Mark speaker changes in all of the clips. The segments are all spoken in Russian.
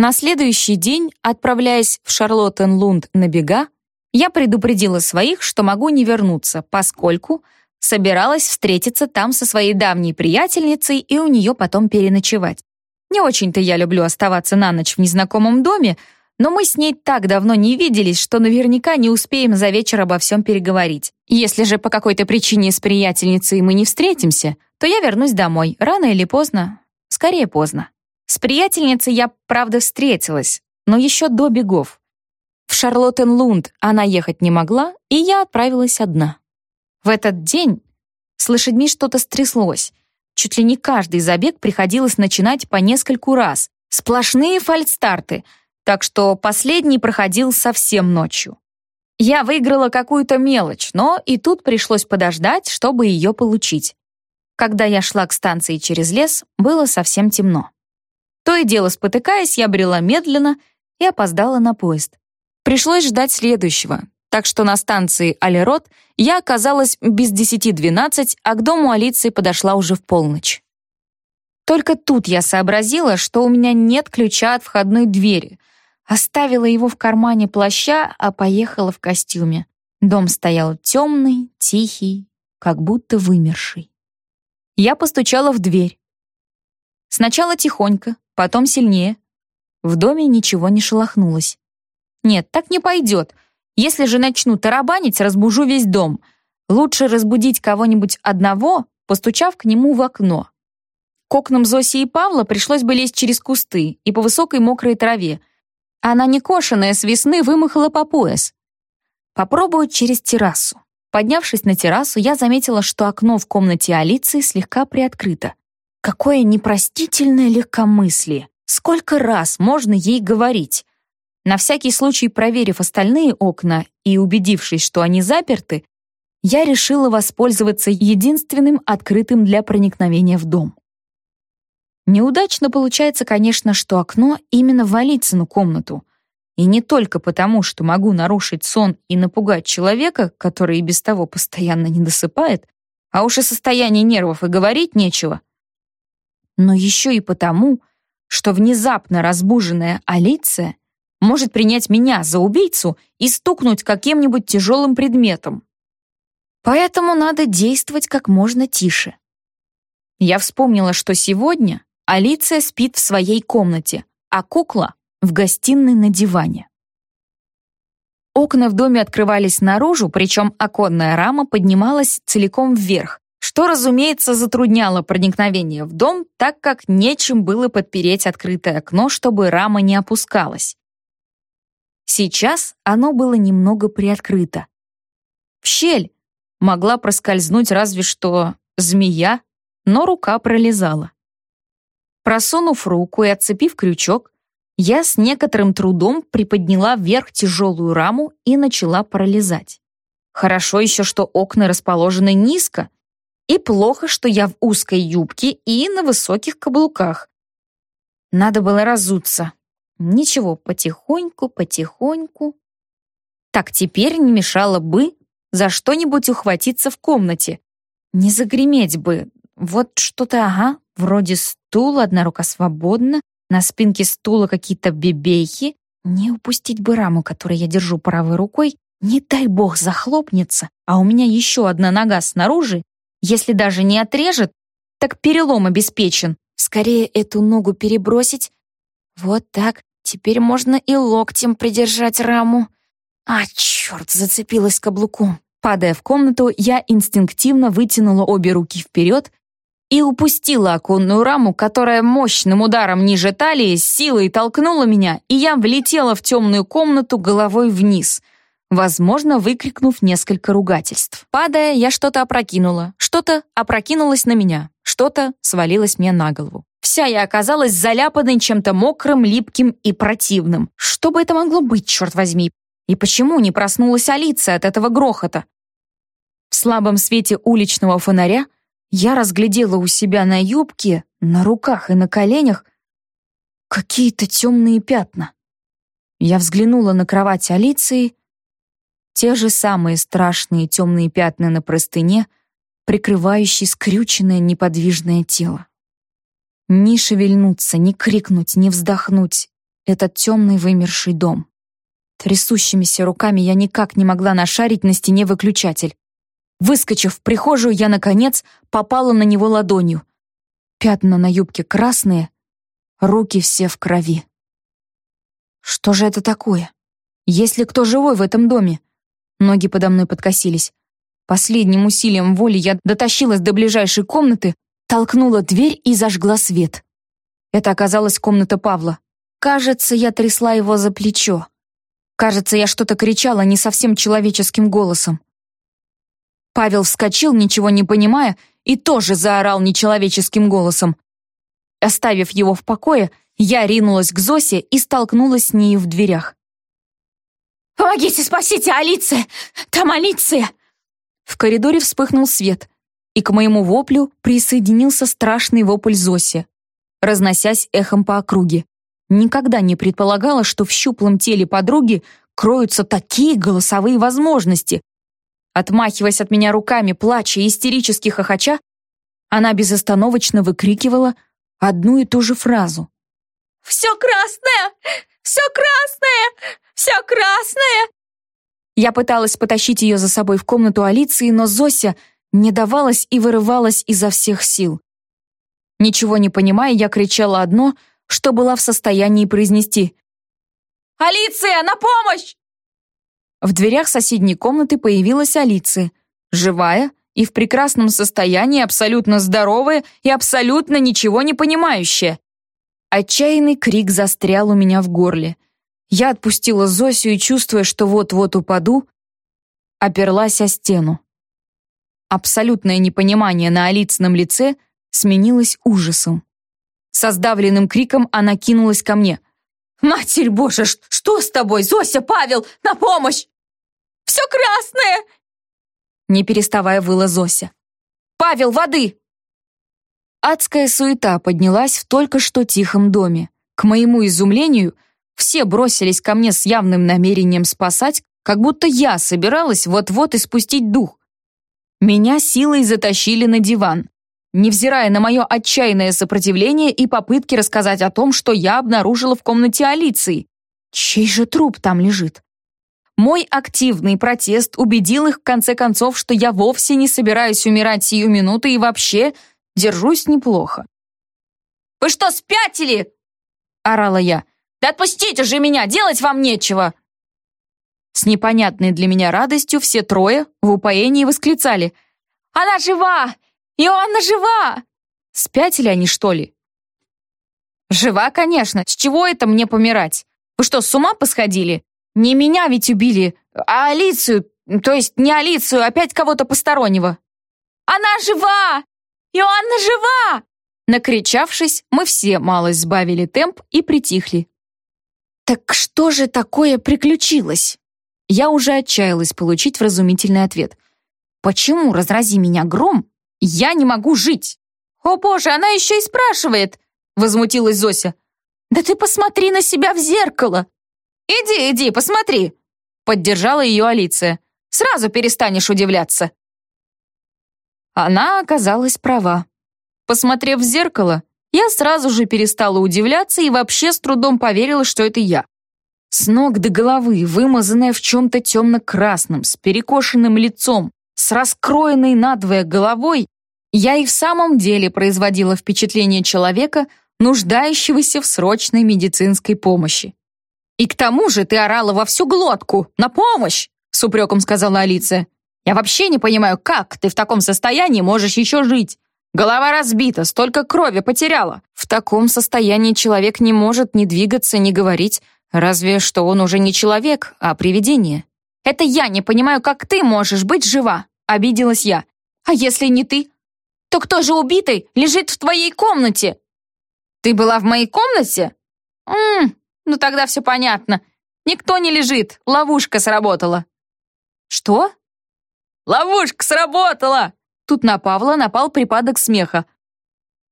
Speaker 1: На следующий день, отправляясь в Шарлоттенлунд на бега, я предупредила своих, что могу не вернуться, поскольку собиралась встретиться там со своей давней приятельницей и у нее потом переночевать. Не очень-то я люблю оставаться на ночь в незнакомом доме, но мы с ней так давно не виделись, что наверняка не успеем за вечер обо всем переговорить. Если же по какой-то причине с приятельницей мы не встретимся, то я вернусь домой, рано или поздно, скорее поздно. С приятельницей я, правда, встретилась, но еще до бегов. В Шарлоттенлунд она ехать не могла, и я отправилась одна. В этот день с лошадьми что-то стряслось. Чуть ли не каждый забег приходилось начинать по нескольку раз. Сплошные фальстарты, так что последний проходил совсем ночью. Я выиграла какую-то мелочь, но и тут пришлось подождать, чтобы ее получить. Когда я шла к станции через лес, было совсем темно. То и дело спотыкаясь, я брела медленно и опоздала на поезд. Пришлось ждать следующего, так что на станции Алерот я оказалась без десяти двенадцать, а к дому Алиции подошла уже в полночь. Только тут я сообразила, что у меня нет ключа от входной двери. Оставила его в кармане плаща, а поехала в костюме. Дом стоял темный, тихий, как будто вымерший. Я постучала в дверь. Сначала тихонько, потом сильнее. В доме ничего не шелохнулось. Нет, так не пойдет. Если же начну тарабанить, разбужу весь дом. Лучше разбудить кого-нибудь одного, постучав к нему в окно. К окнам Зоси и Павла пришлось бы лезть через кусты и по высокой мокрой траве. Она некошенная с весны вымахала по пояс. Попробую через террасу. Поднявшись на террасу, я заметила, что окно в комнате Алиции слегка приоткрыто. Какое непростительное легкомыслие. Сколько раз можно ей говорить? На всякий случай проверив остальные окна и убедившись, что они заперты, я решила воспользоваться единственным открытым для проникновения в дом. Неудачно получается, конечно, что окно именно в Алицыну комнату. И не только потому, что могу нарушить сон и напугать человека, который и без того постоянно не досыпает, а уж о состоянии нервов и говорить нечего — но еще и потому, что внезапно разбуженная Алиция может принять меня за убийцу и стукнуть каким-нибудь тяжелым предметом. Поэтому надо действовать как можно тише. Я вспомнила, что сегодня Алиция спит в своей комнате, а кукла — в гостиной на диване. Окна в доме открывались наружу, причем оконная рама поднималась целиком вверх, что, разумеется, затрудняло проникновение в дом, так как нечем было подпереть открытое окно, чтобы рама не опускалась. Сейчас оно было немного приоткрыто. В щель могла проскользнуть разве что змея, но рука пролезала. Просунув руку и отцепив крючок, я с некоторым трудом приподняла вверх тяжелую раму и начала пролезать. Хорошо еще, что окна расположены низко, и плохо, что я в узкой юбке и на высоких каблуках. Надо было разуться. Ничего, потихоньку, потихоньку. Так теперь не мешало бы за что-нибудь ухватиться в комнате. Не загреметь бы. Вот что-то, ага, вроде стула, одна рука свободна, на спинке стула какие-то бебехи. Не упустить бы раму, которую я держу правой рукой. Не дай бог захлопнется, а у меня еще одна нога снаружи, если даже не отрежет, так перелом обеспечен. Скорее эту ногу перебросить. Вот так. Теперь можно и локтем придержать раму. А, черт, зацепилась каблуком. Падая в комнату, я инстинктивно вытянула обе руки вперед и упустила оконную раму, которая мощным ударом ниже талии силой толкнула меня, и я влетела в темную комнату головой вниз — возможно, выкрикнув несколько ругательств. Падая, я что-то опрокинула, что-то опрокинулось на меня, что-то свалилось мне на голову. Вся я оказалась заляпанной чем-то мокрым, липким и противным. Что бы это могло быть, черт возьми? И почему не проснулась Алиция от этого грохота? В слабом свете уличного фонаря я разглядела у себя на юбке, на руках и на коленях какие-то темные пятна. Я взглянула на кровать Алиции те же самые страшные темные пятна на простыне, прикрывающие скрюченное неподвижное тело. Ни шевельнуться, ни крикнуть, ни вздохнуть. этот темный вымерший дом. Трясущимися руками я никак не могла нашарить на стене выключатель. Выскочив в прихожую, я, наконец, попала на него ладонью. Пятна на юбке красные, руки все в крови. Что же это такое? Есть ли кто живой в этом доме? Ноги подо мной подкосились. Последним усилием воли я дотащилась до ближайшей комнаты, толкнула дверь и зажгла свет. Это оказалась комната Павла. Кажется, я трясла его за плечо. Кажется, я что-то кричала не совсем человеческим голосом. Павел вскочил, ничего не понимая, и тоже заорал нечеловеческим голосом. Оставив его в покое, я ринулась к Зосе и столкнулась с ней в дверях.
Speaker 2: «Помогите, спасите, Алиция! Там Алиция!»
Speaker 1: В коридоре вспыхнул свет, и к моему воплю присоединился страшный вопль Зоси, разносясь эхом по округе. Никогда не предполагала, что в щуплом теле подруги кроются такие голосовые возможности. Отмахиваясь от меня руками, плача и истерически хохоча, она безостановочно выкрикивала одну и ту же фразу.
Speaker 2: «Все красное! Все красное! Все красное!»
Speaker 1: Я пыталась потащить ее за собой в комнату Алиции, но Зося не давалась и вырывалась изо всех сил. Ничего не понимая, я кричала одно — что была в состоянии произнести.
Speaker 2: «Алиция, на помощь!»
Speaker 1: В дверях соседней комнаты появилась Алиция, живая и в прекрасном состоянии, абсолютно здоровая и абсолютно ничего не понимающая. Отчаянный крик застрял у меня в горле. Я отпустила Зосю и, чувствуя, что вот-вот упаду, оперлась о стену. Абсолютное непонимание на Алицыном лице сменилось ужасом. Со сдавленным криком она кинулась ко мне.
Speaker 2: «Матерь Божия, что с тобой? Зося, Павел, на помощь! Все красное!»
Speaker 1: Не переставая выла Зося. «Павел, воды!» Адская суета поднялась в только что тихом доме. К моему изумлению, все бросились ко мне с явным намерением спасать, как будто я собиралась вот-вот испустить дух. Меня силой затащили на диван невзирая на мое отчаянное сопротивление и попытки рассказать о том, что я обнаружила в комнате Алиции. Чей же труп там лежит? Мой активный протест убедил их в конце концов, что я вовсе не собираюсь умирать сию минуту и вообще держусь неплохо.
Speaker 2: «Вы что, спятили?» — орала я. «Да отпустите же меня, делать вам нечего!»
Speaker 1: С непонятной для меня радостью все трое в упоении восклицали.
Speaker 2: «Она жива! Иоанна жива!»
Speaker 1: Спятили они, что ли? Жива, конечно. С чего это мне помирать? Вы что, с ума посходили? Не меня ведь убили, а Алицию, то есть не Алицию, опять кого-то постороннего.
Speaker 2: Она жива! Иоанна жива!
Speaker 1: Накричавшись, мы все малость сбавили темп и притихли. Так что же такое приключилось? Я уже отчаялась получить вразумительный ответ. Почему, разрази меня гром, я не могу жить!»
Speaker 2: «О боже, она еще и спрашивает!» Возмутилась Зося. «Да ты посмотри на себя в зеркало!» «Иди, иди, посмотри!» Поддержала ее Алиция. «Сразу перестанешь удивляться!»
Speaker 1: Она оказалась права. Посмотрев в зеркало, я сразу же перестала удивляться и вообще с трудом поверила, что это я. С ног до головы, вымазанная в чем-то темно-красном, с перекошенным лицом, с раскроенной надвое головой, я и в самом деле производила впечатление человека, нуждающегося в срочной медицинской помощи. «И к тому же ты орала во всю глотку! На помощь!» с упреком сказала Алиция. «Я вообще не понимаю, как ты в таком состоянии можешь еще жить? Голова разбита, столько крови потеряла. В таком состоянии человек не может ни двигаться, ни говорить, разве что он уже не человек, а привидение. Это я не понимаю, как ты можешь быть жива. Обиделась я. «А если не ты? То кто же убитый лежит в твоей комнате?» «Ты была в моей комнате?» «Ммм, ну тогда все понятно. Никто не лежит, ловушка сработала». «Что?» «Ловушка сработала!» Тут на Павла напал припадок смеха.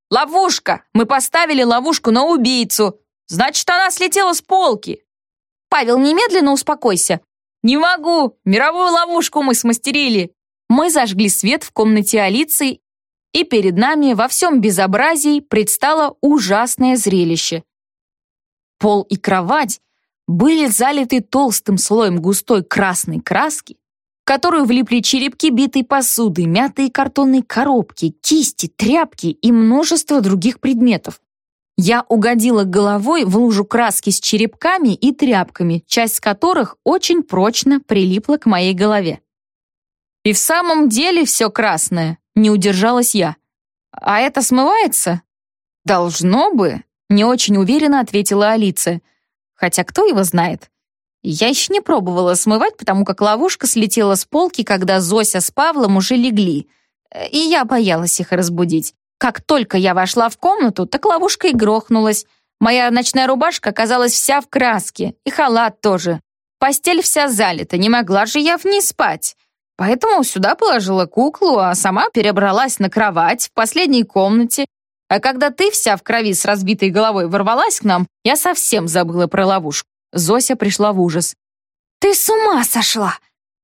Speaker 1: «Ловушка! Мы поставили ловушку на убийцу! Значит, она слетела с полки!» «Павел, немедленно успокойся!» «Не могу! Мировую ловушку мы смастерили!» Мы зажгли свет в комнате Алиции, и перед нами во всем безобразии предстало ужасное зрелище. пол и кровать были залиты толстым слоем густой красной краски, которую влипли черепки битой посуды, мятые картонные коробки, кисти, тряпки и множество других предметов. Я угодила головой в лужу краски с черепками и тряпками, часть которых очень прочно прилипла к моей голове. И в самом деле все красное, не удержалась я. А это смывается? Должно бы, не очень уверенно ответила Алиса. Хотя кто его знает? Я еще не пробовала смывать, потому как ловушка слетела с полки, когда Зося с Павлом уже легли. И я боялась их разбудить. Как только я вошла в комнату, так ловушка и грохнулась. Моя ночная рубашка оказалась вся в краске, и халат тоже. Постель вся залита, не могла же я в ней спать. Поэтому сюда положила куклу, а сама перебралась на кровать в последней комнате. А когда ты вся в крови с разбитой головой ворвалась к нам, я совсем забыла про ловушку. Зося пришла в ужас.
Speaker 2: «Ты с ума сошла!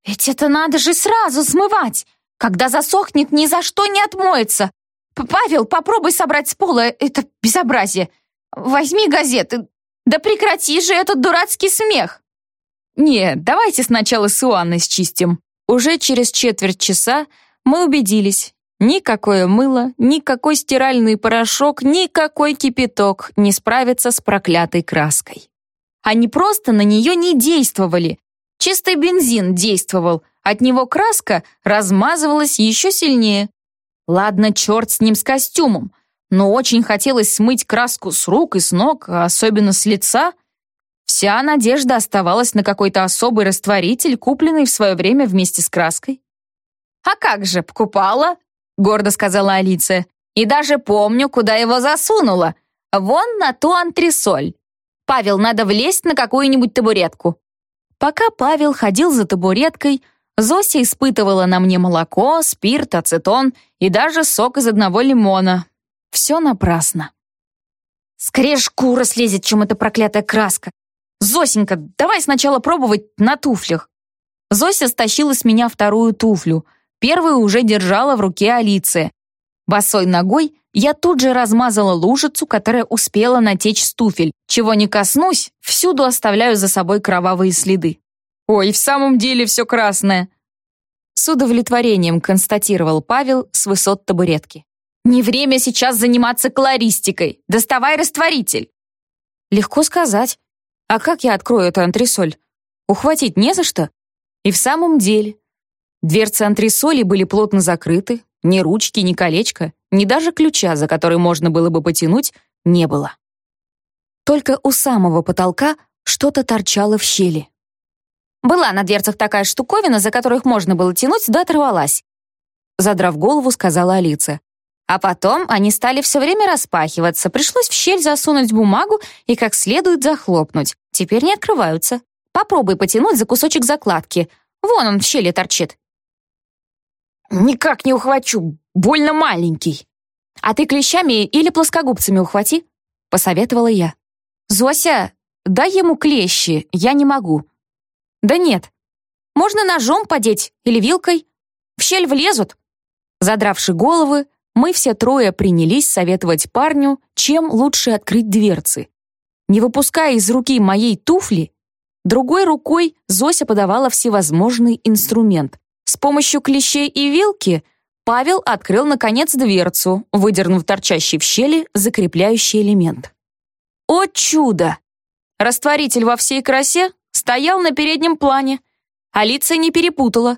Speaker 2: Ведь это надо же сразу смывать! Когда засохнет, ни за что не отмоется! «Павел, попробуй собрать с пола это безобразие. Возьми газеты. Да прекрати же этот дурацкий смех!»
Speaker 1: «Нет, давайте сначала с Иоанной счистим». Уже через четверть часа мы убедились. Никакое мыло, никакой стиральный порошок, никакой кипяток не справится с проклятой краской. Они просто на нее не действовали. Чистый бензин действовал, от него краска размазывалась еще сильнее. Ладно, черт с ним с костюмом, но очень хотелось смыть краску с рук и с ног, а особенно с лица. Вся надежда оставалась на какой-то особый растворитель, купленный в свое время вместе с краской.
Speaker 2: «А как же, покупала?» — гордо сказала Алиция. «И даже помню, куда его засунула. Вон на ту антресоль. Павел, надо влезть на какую-нибудь табуретку».
Speaker 1: Пока Павел ходил за табуреткой, Зося испытывала на мне молоко, спирт, ацетон и даже сок из одного лимона. Все напрасно.
Speaker 2: Скорее шкура слезет, чем эта проклятая краска. Зосенька, давай сначала пробовать на туфлях.
Speaker 1: Зося стащила с меня вторую туфлю. Первую уже держала в руке Алиция. Босой ногой я тут же размазала лужицу, которая успела натечь с туфель. Чего не коснусь, всюду оставляю за собой кровавые следы. «Ой, в самом деле все красное!» С удовлетворением констатировал Павел с высот табуретки.
Speaker 2: «Не время сейчас заниматься колористикой. Доставай растворитель!»
Speaker 1: Легко сказать. А как я открою эту антресоль? Ухватить не за что? И в самом деле. Дверцы антресоли были плотно закрыты, ни ручки, ни колечка, ни даже ключа, за который можно было бы потянуть, не было. Только у самого потолка что-то торчало в щели.
Speaker 2: Была на дверцах такая штуковина, за которых можно было тянуть, да оторвалась.
Speaker 1: Задрав голову, сказала Алиса.
Speaker 2: А потом они стали все время распахиваться. Пришлось в щель засунуть бумагу и как следует захлопнуть. Теперь не открываются. Попробуй потянуть за кусочек закладки. Вон он в щели торчит.
Speaker 1: Никак не ухвачу, больно маленький.
Speaker 2: А ты клещами или плоскогубцами ухвати, посоветовала я.
Speaker 1: Зося, дай ему клещи, я не могу.
Speaker 2: «Да нет. Можно ножом подеть или вилкой. В щель влезут».
Speaker 1: Задравши головы, мы все трое принялись советовать парню, чем лучше открыть дверцы. Не выпуская из руки моей туфли, другой рукой Зося подавала всевозможный инструмент. С помощью клещей и вилки Павел открыл, наконец, дверцу, выдернув торчащий в щели закрепляющий элемент. О чудо! Растворитель во всей красе стоял на переднем плане. Алиция не перепутала.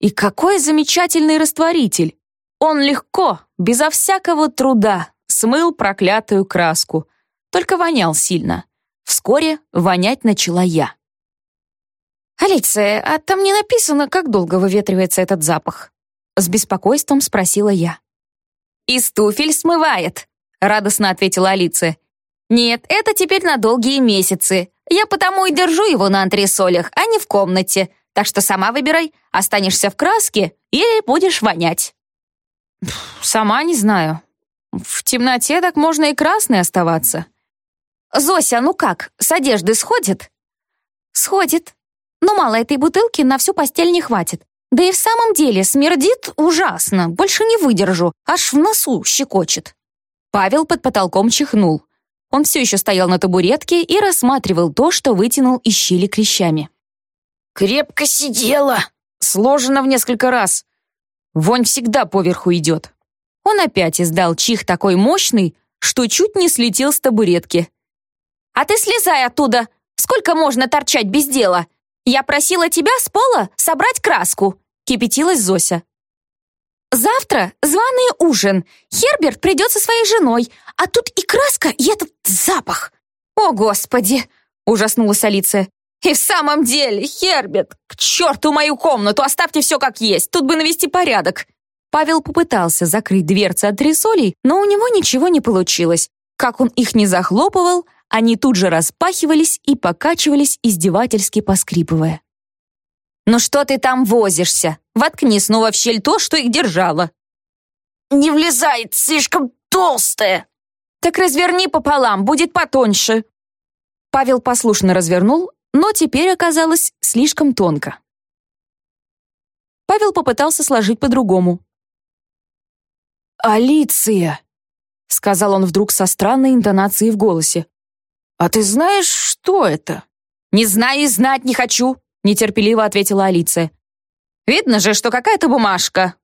Speaker 1: И какой замечательный растворитель! Он легко, безо всякого труда, смыл проклятую краску. Только вонял сильно. Вскоре вонять начала я.
Speaker 2: «Алиция, а там не написано, как долго выветривается этот запах?»
Speaker 1: С беспокойством спросила я.
Speaker 2: «Из туфель смывает», — радостно ответила Алиция. «Нет, это теперь на долгие месяцы. Я потому и держу его на антресолях, а не в комнате. Так что сама выбирай, останешься в краске или будешь вонять».
Speaker 1: «Сама не знаю. В темноте так можно и красной оставаться».
Speaker 2: «Зося, ну как, с одежды сходит?» «Сходит. Но мало этой бутылки на всю постель не хватит. Да и в самом деле смердит ужасно, больше не выдержу, аж в носу щекочет».
Speaker 1: Павел под потолком чихнул. Он все еще стоял на табуретке и рассматривал то, что вытянул из щели клещами.
Speaker 2: «Крепко сидела!» «Сложено в несколько раз. Вонь всегда поверху идет».
Speaker 1: Он опять издал чих такой мощный, что чуть не слетел с табуретки. «А ты слезай оттуда! Сколько можно торчать без дела? Я просила тебя с пола собрать краску!» Кипятилась Зося. «Завтра званый ужин. Херберт придет со своей женой, а тут и краска, и этот запах!» «О, Господи!» — ужаснулась Алиция. «И в самом деле, Херберт, к черту мою комнату, оставьте все как есть, тут бы навести порядок!» Павел попытался закрыть дверцы от рисолей, но у него ничего не получилось. Как он их не захлопывал, они тут же распахивались и покачивались, издевательски поскрипывая. «Ну что ты там возишься? Воткни снова в щель то, что их держало».
Speaker 2: «Не влезает, слишком толстая».
Speaker 1: «Так разверни пополам, будет потоньше». Павел послушно развернул, но теперь оказалось слишком тонко. Павел попытался сложить по-другому.
Speaker 2: «Алиция!» — сказал он вдруг со странной интонацией в голосе. «А ты знаешь, что это?»
Speaker 1: «Не знаю и знать не хочу», нетерпеливо ответила Алиция. «Видно же, что какая-то бумажка.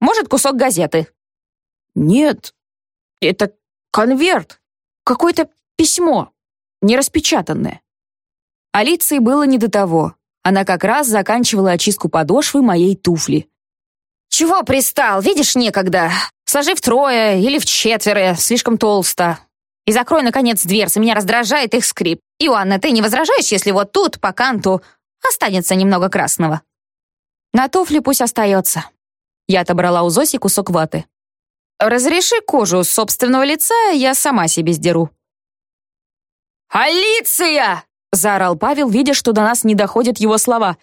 Speaker 1: Может, кусок газеты».
Speaker 2: «Нет, это конверт, какое-то письмо, нераспечатанное».
Speaker 1: Алиции было не до того. Она как раз заканчивала очистку подошвы моей туфли. «Чего пристал? Видишь, некогда. Сложи втрое или в четверо, слишком толсто. И закрой, наконец, дверцы, меня раздражает их скрип. Иоанна, ты не возражаешь, если вот тут, по канту, Останется немного красного. На туфле пусть остается. Я отобрала у Зоси кусок ваты. Разреши кожу собственного лица, я сама себе сдеру.
Speaker 2: «Алиция!» — заорал
Speaker 1: Павел, видя, что до нас не доходят его слова.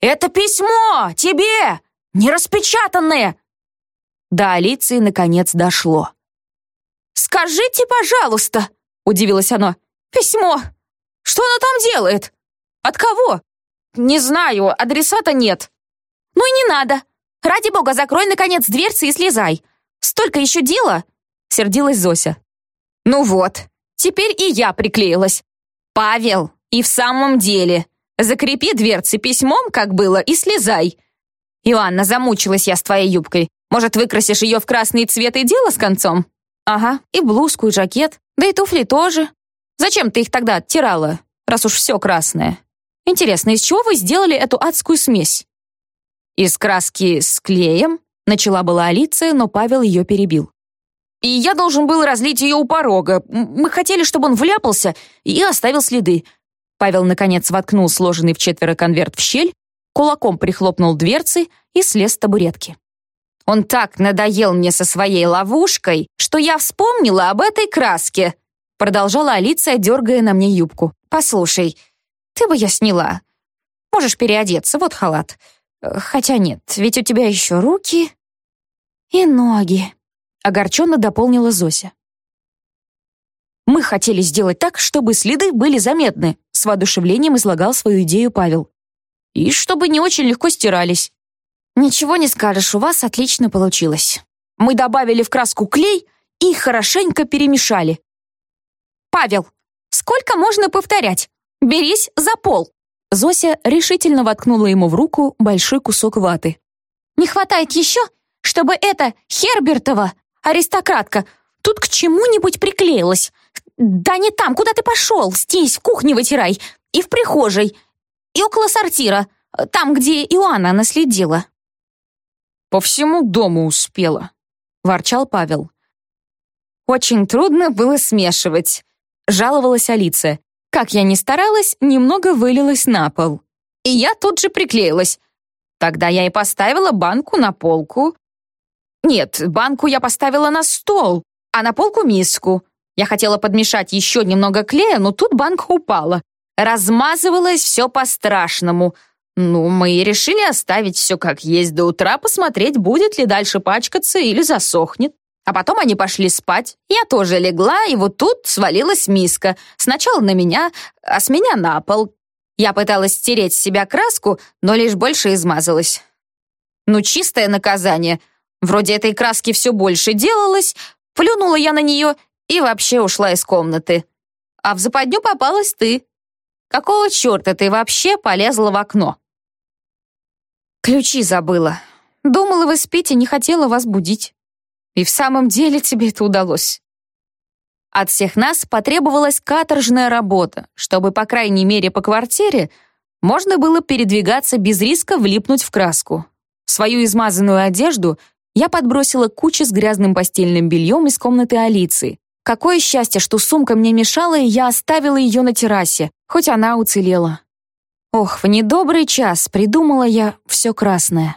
Speaker 2: «Это письмо! Тебе! Нераспечатанное!»
Speaker 1: До Алиции наконец дошло.
Speaker 2: «Скажите, пожалуйста!» — удивилась она. «Письмо! Что оно там делает? От кого? «Не знаю, адресата нет».
Speaker 1: «Ну и не надо. Ради бога, закрой, наконец, дверцы и слезай. Столько еще дела!» — сердилась Зося. «Ну вот, теперь и я приклеилась. Павел, и в самом деле, закрепи дверцы письмом, как было, и слезай. Иоанна, замучилась я с твоей юбкой. Может, выкрасишь ее в красный цвет и дело с концом? Ага, и блузку, и жакет, да и туфли тоже. Зачем ты их тогда оттирала, раз уж все красное?» Интересно, из чего вы сделали эту адскую смесь? Из краски с клеем, начала была Алиция, но Павел ее перебил. И я должен был разлить ее у порога. Мы хотели, чтобы он вляпался и оставил следы. Павел, наконец, воткнул сложенный в четверо конверт в щель, кулаком прихлопнул дверцы и слез с табуретки. Он так надоел мне со своей ловушкой, что я вспомнила об этой краске, продолжала Алиция, дергая на мне юбку. «Послушай, ты бы я сняла. Можешь переодеться, вот халат. Хотя нет, ведь у тебя еще руки и ноги», — огорченно дополнила Зося. «Мы хотели сделать так, чтобы следы были заметны», — с воодушевлением излагал свою идею Павел. «И чтобы не очень легко стирались». «Ничего не скажешь, у вас отлично получилось. Мы добавили в краску клей и хорошенько перемешали». «Павел, сколько можно повторять? Берись за пол!» Зося решительно воткнула ему в руку большой кусок ваты. «Не хватает еще, чтобы эта Хербертова, аристократка, тут к чему-нибудь приклеилась. Да не там, куда ты пошел, здесь, в кухне вытирай, и в прихожей, и около сортира, там, где Иоанна наследила».
Speaker 2: «По всему дому успела», — ворчал Павел.
Speaker 1: «Очень трудно было смешивать», — жаловалась Алиция. Как я ни старалась, немного вылилось на пол. И я тут же приклеилась. Тогда я и поставила банку на полку. Нет, банку я поставила на стол, а на полку миску. Я хотела подмешать еще немного клея, но тут банка упала. Размазывалось все по-страшному. Ну, мы и решили оставить все как есть до утра, посмотреть, будет ли дальше пачкаться или засохнет. А потом они пошли спать. Я тоже легла, и вот тут свалилась миска. Сначала на меня, а с меня на пол. Я пыталась стереть с себя краску, но лишь больше измазалась. Ну, чистое наказание. Вроде этой краски все больше делалось. Плюнула я на нее
Speaker 2: И вообще ушла из комнаты. А в западню попалась ты. Какого черта ты вообще полезла в окно?
Speaker 1: Ключи забыла. Думала, вы спите, не хотела вас будить. И в самом деле тебе это удалось. От всех нас потребовалась каторжная работа, чтобы, по крайней мере, по квартире можно было передвигаться без риска влипнуть в краску. Свою измазанную одежду я подбросила к куче с грязным постельным бельем из комнаты Алиции. Какое счастье, что сумка мне мешала, и я оставила ее на террасе, хоть она уцелела. Ох, в недобрый час придумала я все красное.